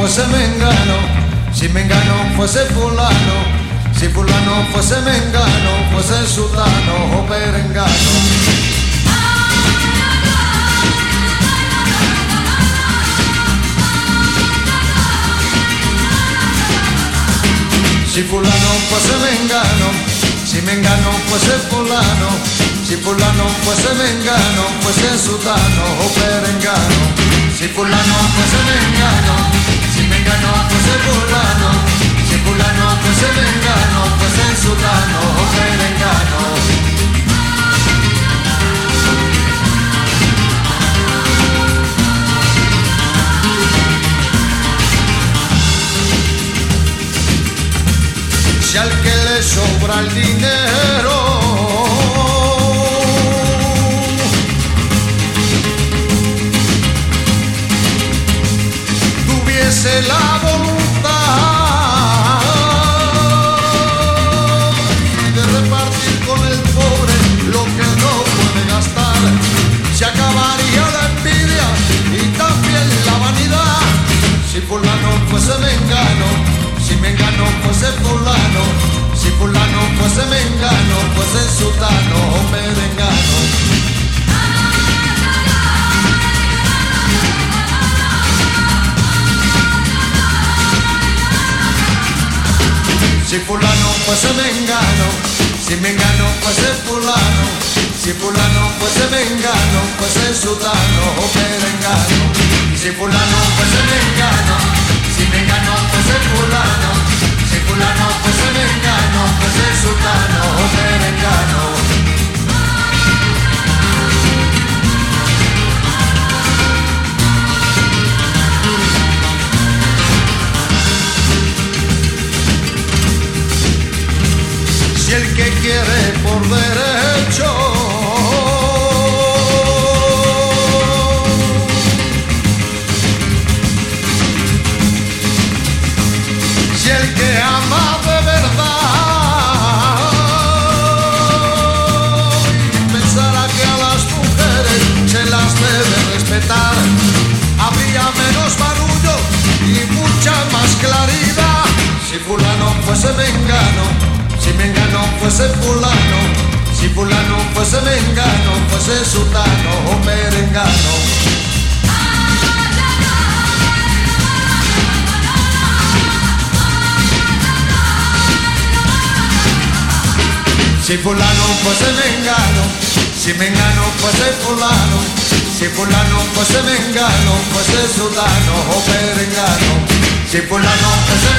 fuese mengano, si mengano fuese fulano, si fulano fuese mengano, fuese sultano o perengano. Si fulano fuese mengano, si mengano fuese fulano, si fulano fuese mengano, fuese sultano o perengano. Si fulano fuese mengano sobra el dinero tuviese la voluntad de repartir con el pobre lo que no puede gastar, se acabaría la envidia y también la vanidad. Si fulano fuese mengano, Si fulano fuese mengano, si mengano fuese fulano, si fulano fuese mengano, fuese sultano o perengano. Si fulano Si el que quiere por derecho Si el que ama de verdad y pensara que a las mujeres se las debe respetar, habría menos barullo y mucha más claridad. Si fulano fuese mengano, si mengano fuese fulano, si fulano fuese mengano, fuese sultano o perengano. Si fulano fuese mengano, si mengano fuese fulano, si fulano fuese mengano, fuese sultano o perengano. Si fulano fuese